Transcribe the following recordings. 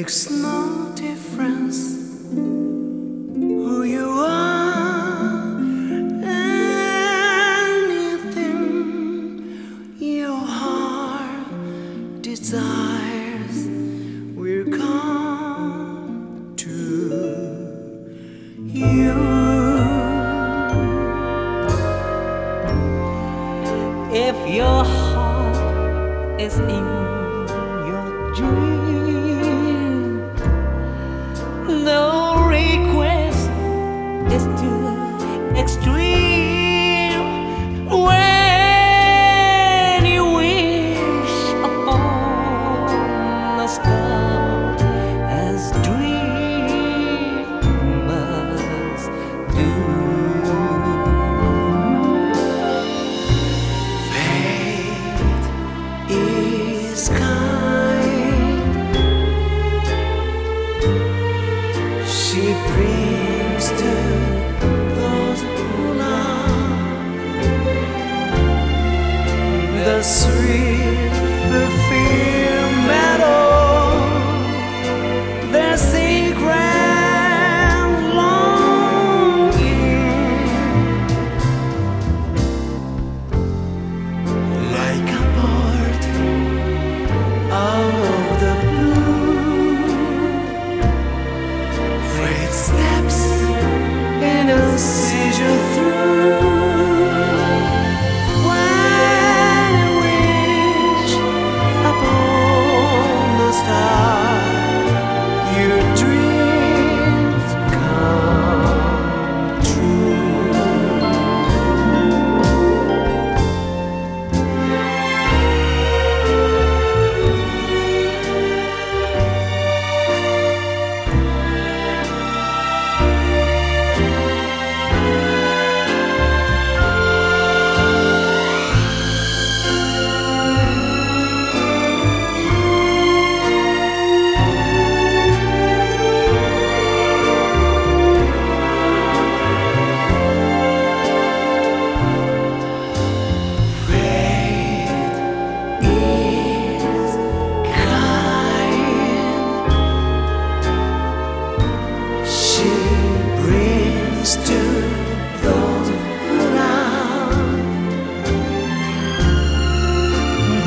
makes no difference who you are. Anything your heart desires will come to you. If your heart is in your dream.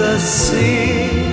the sea.